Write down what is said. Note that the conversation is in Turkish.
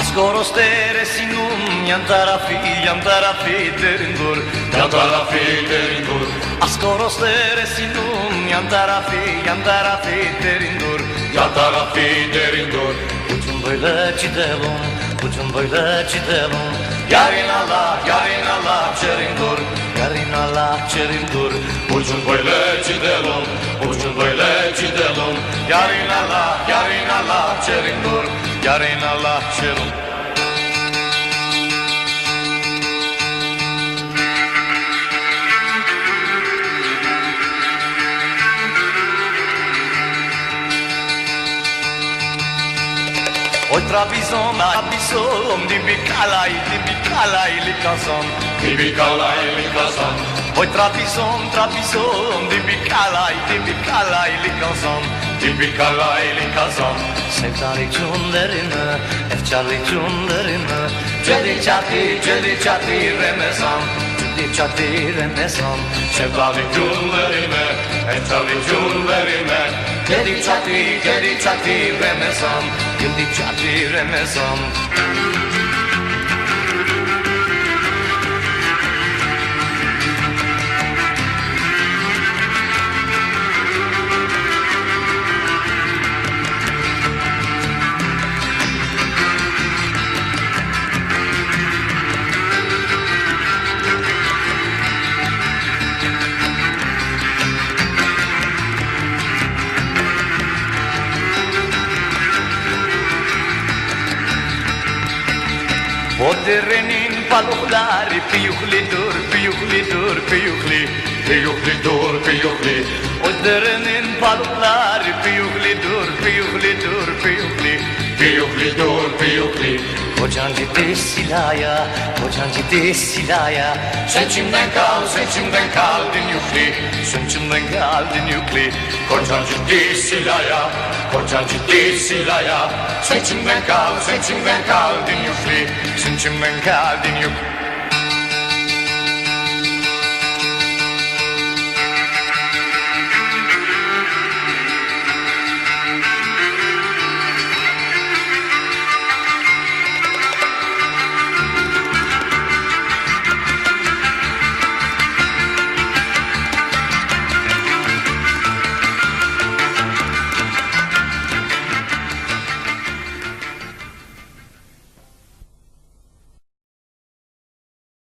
Ascolto stere si numi, andare a figlia, andare a fede rindur, andare a fede rindur. Ascolto stere si numi, andare a figlia, andare a fede rindur, andare a fede rindur. Ucun böyle gidelim, ucun böyle gidelim. Yarın Allah, yarın Allah çerindur, yarın Allah çerindur. Ucun böyle gidelim, ucun böyle gidelim. Yarın Allah, yarın Allah çerindur. That ain't Oy trabizon, abizon, dibi kalay, dibi kalay, likazon, dibi kalay, likazon. Oy trabizon, trabizon, dibi kalay, dibi kalay, likazon. Gibi kalaylı kazan. Sevdalık cümlerini, efkarlık cümlerini Cedi çati, cedi çati remezan Cedi çati remezan Sevdalı günlerime Eftalı günlerime Cedi çati, cedi çati remezan Cedi çati remezan O derenin balıkları piyukli dur, piyukli dur, piyukli derenin balıkları piyukli dur, piyukli dur, piyukli Piyukli dur piyukli Kocan ciddi silaya, kocan ciddi silaya. Seçimden kal seçimden kaldın yükli Sen çimden geldin yükli Kocan ciddi silaya Kocan ciddi silaya. Seçimden kal seçimden kaldın yükli Sen çimden geldin yükli